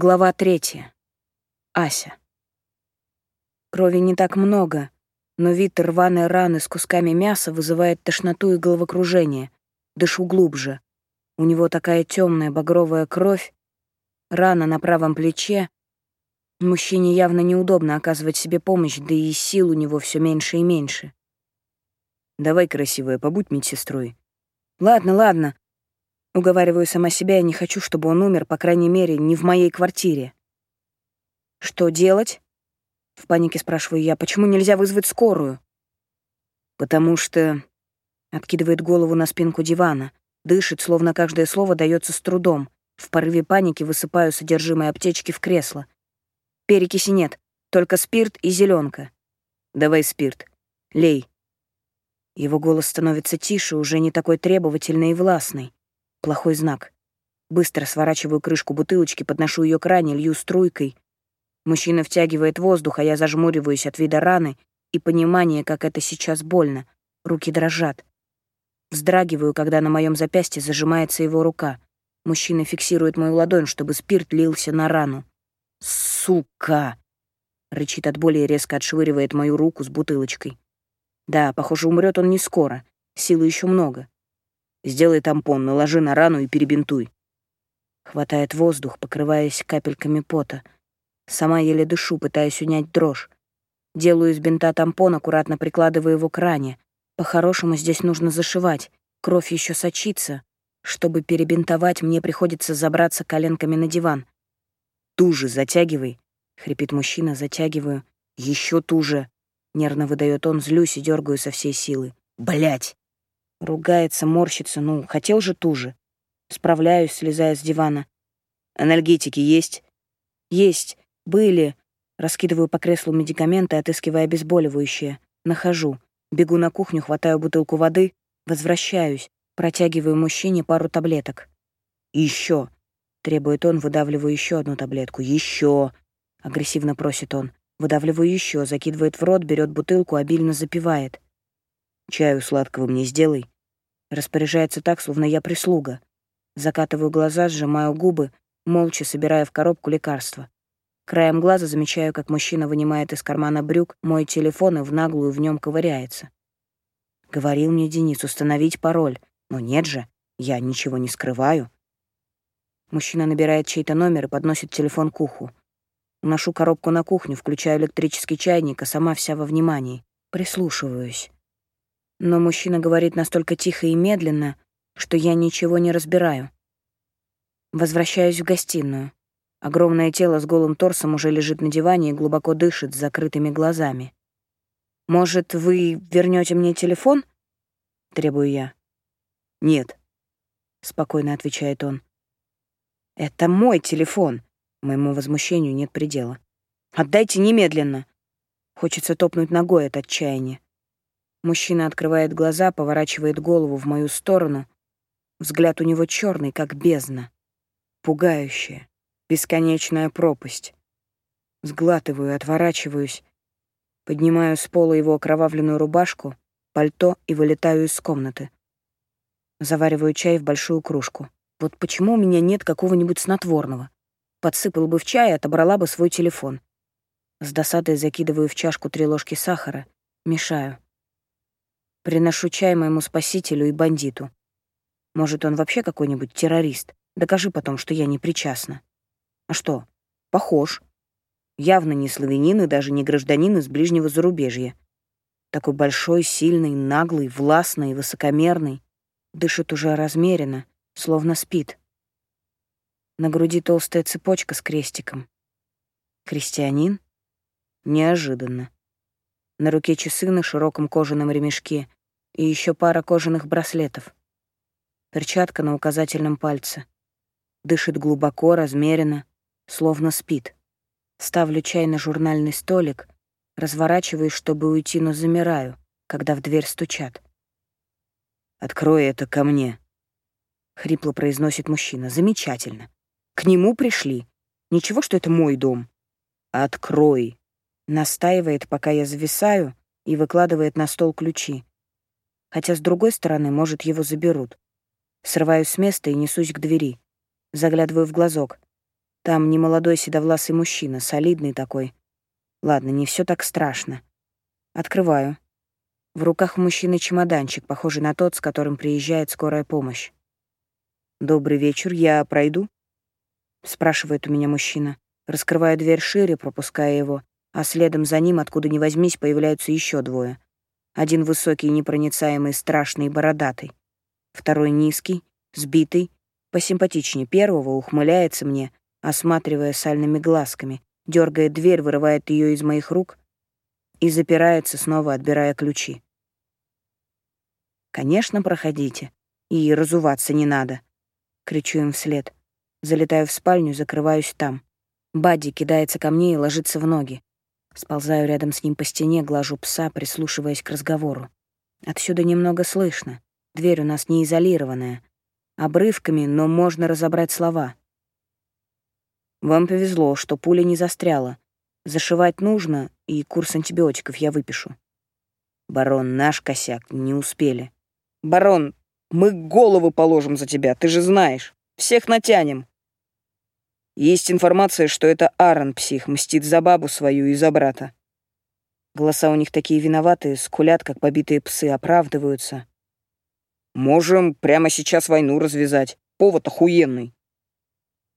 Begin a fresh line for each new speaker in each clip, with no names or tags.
Глава третья. Ася. Крови не так много, но вид рваной раны с кусками мяса вызывает тошноту и головокружение. Дышу глубже. У него такая темная багровая кровь, рана на правом плече. Мужчине явно неудобно оказывать себе помощь, да и сил у него все меньше и меньше.
«Давай, красивая, побудь медсестрой».
«Ладно, ладно», Уговариваю сама себя, я не хочу, чтобы он умер, по крайней мере, не в моей квартире. «Что делать?» В панике спрашиваю я. «Почему нельзя вызвать скорую?»
«Потому что...»
Откидывает голову на спинку дивана. Дышит, словно каждое слово дается с трудом. В порыве паники высыпаю содержимое аптечки в кресло. Перекиси нет, только спирт и зеленка.
«Давай спирт. Лей».
Его голос становится тише, уже не такой требовательный и властный. Плохой знак. Быстро сворачиваю крышку бутылочки, подношу ее к ране, лью струйкой. Мужчина втягивает воздух, а я зажмуриваюсь от вида раны и понимания, как это сейчас больно. Руки дрожат. Вздрагиваю, когда на моем запястье зажимается его рука. Мужчина фиксирует мою ладонь, чтобы спирт лился на рану. «Сука!» — рычит от боли и резко отшвыривает мою руку с бутылочкой. Да, похоже, умрет он не скоро. Силы еще много.
Сделай тампон, наложи на рану и перебинтуй.
Хватает воздух, покрываясь капельками пота. Сама еле дышу, пытаясь унять дрожь. Делаю из бинта тампон, аккуратно прикладываю его к ране. По-хорошему здесь нужно зашивать. Кровь еще сочится. Чтобы перебинтовать, мне приходится забраться коленками на диван.
«Туже затягивай», —
хрипит мужчина, затягиваю. Еще туже», — нервно выдает он, злюсь и дергаю со всей силы. Блять! Ругается, морщится, ну, хотел же туже. Справляюсь, слезая с дивана.
Анальгетики есть?
Есть. Были. Раскидываю по креслу медикаменты, отыскивая обезболивающее. Нахожу. Бегу на кухню, хватаю бутылку воды, возвращаюсь, протягиваю мужчине пару таблеток. Еще, требует он, выдавливаю еще одну таблетку. Еще, агрессивно просит он. Выдавливаю еще, закидывает в рот, берет бутылку, обильно запивает.
Чаю сладкого мне сделай.
Распоряжается так, словно я прислуга. Закатываю глаза, сжимаю губы, молча собирая в коробку лекарства. Краем глаза замечаю, как мужчина вынимает из кармана брюк мой телефон и в наглую в нем ковыряется. Говорил мне Денис установить пароль, но нет же, я ничего не скрываю. Мужчина набирает чей-то номер и подносит телефон к уху. Уношу коробку на кухню, включаю электрический чайник, а сама вся во внимании. Прислушиваюсь. Но мужчина говорит настолько тихо и медленно, что я ничего не разбираю. Возвращаюсь в гостиную. Огромное тело с голым торсом уже лежит на диване и глубоко дышит с закрытыми глазами. «Может, вы вернете мне телефон?» — требую я.
«Нет», —
спокойно отвечает он. «Это мой телефон». Моему возмущению нет предела. «Отдайте немедленно!» Хочется топнуть ногой от отчаяния. Мужчина открывает глаза, поворачивает голову в мою сторону. Взгляд у него черный, как бездна. Пугающая, бесконечная пропасть. Сглатываю, отворачиваюсь. Поднимаю с пола его окровавленную рубашку, пальто и вылетаю из комнаты. Завариваю чай в большую кружку. Вот почему у меня нет какого-нибудь снотворного? Подсыпал бы в чай отобрала бы свой телефон. С досадой закидываю в чашку три ложки сахара, мешаю. Приношу чай моему спасителю и бандиту. Может, он вообще какой-нибудь террорист? Докажи потом, что я не причастна. А что? Похож. Явно не славянин и даже не гражданин из ближнего зарубежья. Такой большой, сильный, наглый, властный, высокомерный. Дышит уже размеренно, словно спит. На груди толстая цепочка с крестиком. Крестьянин? Неожиданно. На руке часы на широком кожаном ремешке и еще пара кожаных браслетов. Перчатка на указательном пальце. Дышит глубоко, размеренно, словно спит. Ставлю чай на журнальный столик, разворачиваюсь, чтобы уйти, но замираю, когда в дверь стучат.
«Открой это ко мне», —
хрипло произносит мужчина. «Замечательно. К нему пришли. Ничего, что это мой дом.
Открой», —
настаивает, пока я зависаю, и выкладывает на стол ключи хотя с другой стороны, может, его заберут. Срываюсь с места и несусь к двери. Заглядываю в глазок. Там немолодой седовласый мужчина, солидный такой. Ладно, не все так страшно. Открываю. В руках мужчины чемоданчик, похожий на тот, с которым приезжает скорая помощь. «Добрый вечер, я пройду?» — спрашивает у меня мужчина. Раскрываю дверь шире, пропуская его, а следом за ним, откуда ни возьмись, появляются еще двое. Один высокий, непроницаемый, страшный бородатый. Второй низкий, сбитый, посимпатичнее первого, ухмыляется мне, осматривая сальными глазками, дергает дверь, вырывает ее из моих рук и запирается, снова отбирая ключи. «Конечно, проходите. И разуваться не надо», — кричу им вслед. Залетаю в спальню, закрываюсь там. Бадди кидается ко мне и ложится в ноги. Сползаю рядом с ним по стене, глажу пса, прислушиваясь к разговору. Отсюда немного слышно. Дверь у нас не изолированная. Обрывками, но можно разобрать слова. Вам повезло, что пуля не застряла. Зашивать нужно, и курс антибиотиков я выпишу. Барон, наш косяк, не успели.
Барон, мы голову положим за тебя, ты же знаешь. Всех натянем. Есть информация, что это Аарон псих, мстит за бабу свою и за брата.
Голоса у них такие виноватые, скулят, как побитые псы, оправдываются.
Можем прямо сейчас войну развязать. Повод охуенный.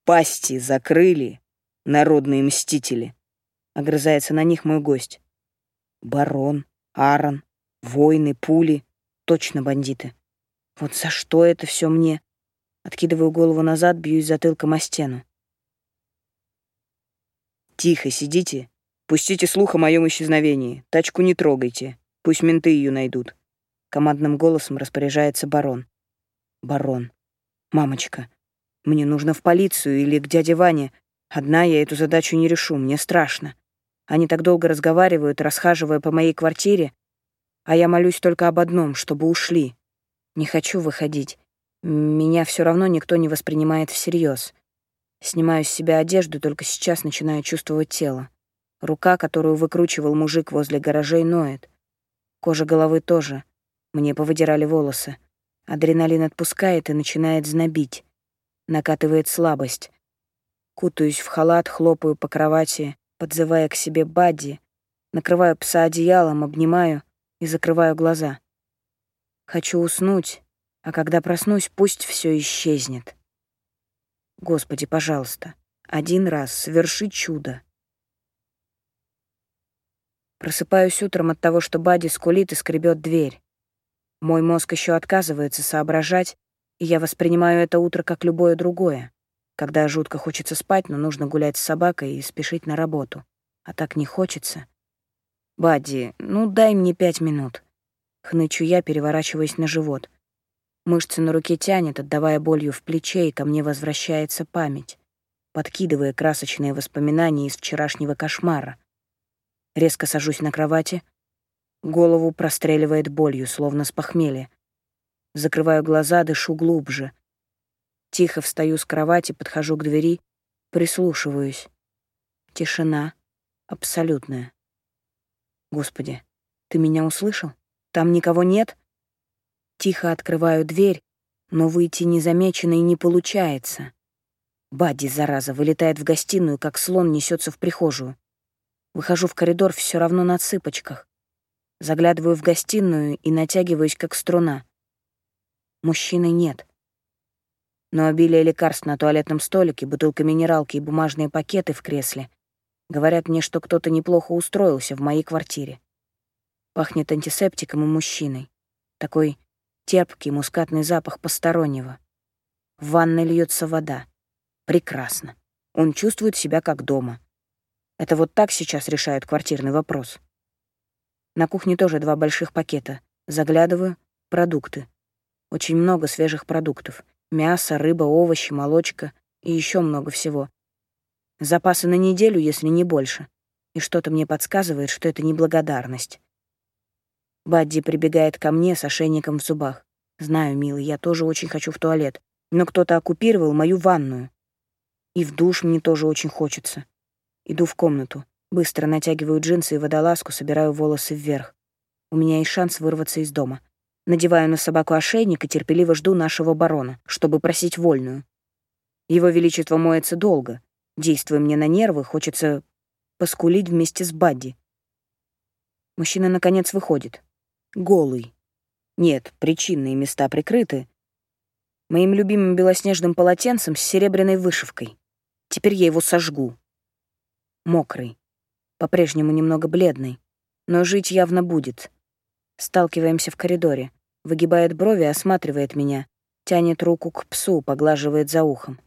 Пасти закрыли, народные мстители. Огрызается на них мой гость. Барон, Аарон, войны, пули. Точно бандиты. Вот за что это все мне? Откидываю голову назад, бьюсь затылком о стену.
Тихо сидите. Пустите слух о моем исчезновении. Тачку не трогайте. Пусть менты ее найдут.
Командным голосом распоряжается барон. Барон. Мамочка. Мне нужно в полицию или к дяде Ване. Одна я эту задачу не решу, мне страшно. Они так долго разговаривают, расхаживая по моей квартире, а я молюсь только об одном, чтобы ушли. Не хочу выходить. Меня все равно никто не воспринимает всерьез. Снимаю с себя одежду, только сейчас начинаю чувствовать тело. Рука, которую выкручивал мужик возле гаражей, ноет. Кожа головы тоже. Мне повыдирали волосы. Адреналин отпускает и начинает знобить накатывает слабость. Кутаюсь в халат, хлопаю по кровати, подзывая к себе Бадди, накрываю пса одеялом, обнимаю и закрываю глаза. Хочу уснуть, а когда проснусь, пусть все исчезнет. Господи, пожалуйста, один раз соверши чудо. Просыпаюсь утром от того, что Бадди скулит и скребет дверь. Мой мозг еще отказывается соображать, и я воспринимаю это утро как любое другое, когда жутко хочется спать, но нужно гулять с собакой и спешить на работу. А так не хочется. «Бадди, ну дай мне пять минут». Хнычу я, переворачиваясь на живот. Мышцы на руке тянет, отдавая болью в плече, и ко мне возвращается память, подкидывая красочные воспоминания из вчерашнего кошмара. Резко сажусь на кровати, голову простреливает болью, словно с похмелья. Закрываю глаза, дышу глубже. Тихо встаю с кровати, подхожу к двери, прислушиваюсь. Тишина абсолютная. Господи, ты меня услышал? Там никого нет? Тихо открываю дверь, но выйти незамеченной не получается. Бадди, зараза, вылетает в гостиную, как слон несется в прихожую. Выхожу в коридор все равно на цыпочках. Заглядываю в гостиную и натягиваюсь, как струна. Мужчины нет. Но обилие лекарств на туалетном столике, бутылка минералки и бумажные пакеты в кресле говорят мне, что кто-то неплохо устроился в моей квартире. Пахнет антисептиком и мужчиной. Такой терпкий мускатный запах постороннего. В ванной льется вода. Прекрасно. Он чувствует себя как дома. Это вот так сейчас решают квартирный вопрос. На кухне тоже два больших пакета. Заглядываю — продукты. Очень много свежих продуктов. Мясо, рыба, овощи, молочка и еще много всего. Запасы на неделю, если не больше. И что-то мне подсказывает, что это неблагодарность. Бадди прибегает ко мне с ошейником в зубах. Знаю, милый, я тоже очень хочу в туалет, но кто-то оккупировал мою ванную. И в душ мне тоже очень хочется. Иду в комнату. Быстро натягиваю джинсы и водолазку, собираю волосы вверх. У меня есть шанс вырваться из дома. Надеваю на собаку ошейник и терпеливо жду нашего барона, чтобы просить вольную. Его Величество моется долго, Действуя мне на нервы, хочется поскулить вместе с Бадди. Мужчина, наконец, выходит. Голый. Нет, причинные места прикрыты. Моим любимым белоснежным полотенцем с серебряной вышивкой. Теперь я его сожгу. Мокрый. По-прежнему немного бледный. Но жить явно будет. Сталкиваемся в коридоре. Выгибает брови, осматривает меня. Тянет руку к псу, поглаживает за ухом.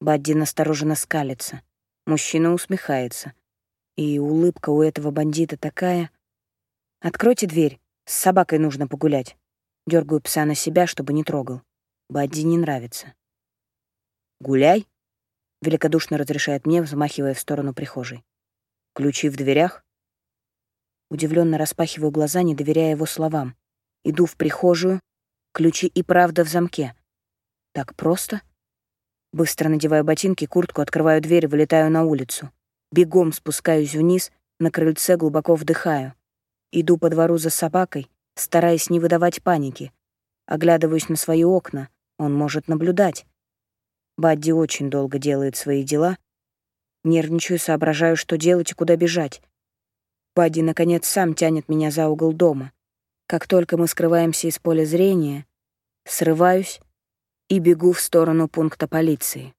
Бадди настороженно скалится. Мужчина усмехается. И улыбка у этого бандита такая... «Откройте дверь, с собакой нужно погулять». Дергаю пса на себя, чтобы не трогал. Бадди не нравится. «Гуляй», — великодушно разрешает мне, взмахивая в сторону прихожей. «Ключи в дверях?» Удивленно распахиваю глаза, не доверяя его словам. Иду в прихожую, ключи и правда в замке. Так просто? Быстро надеваю ботинки, куртку, открываю дверь вылетаю на улицу. Бегом спускаюсь вниз, на крыльце глубоко вдыхаю. Иду по двору за собакой, стараясь не выдавать паники. Оглядываюсь на свои окна, он может наблюдать. Бадди очень долго делает свои дела. Нервничаю, соображаю, что делать и куда бежать. Бадди, наконец, сам тянет меня за угол дома. Как только мы скрываемся из поля зрения, срываюсь и бегу в сторону пункта полиции.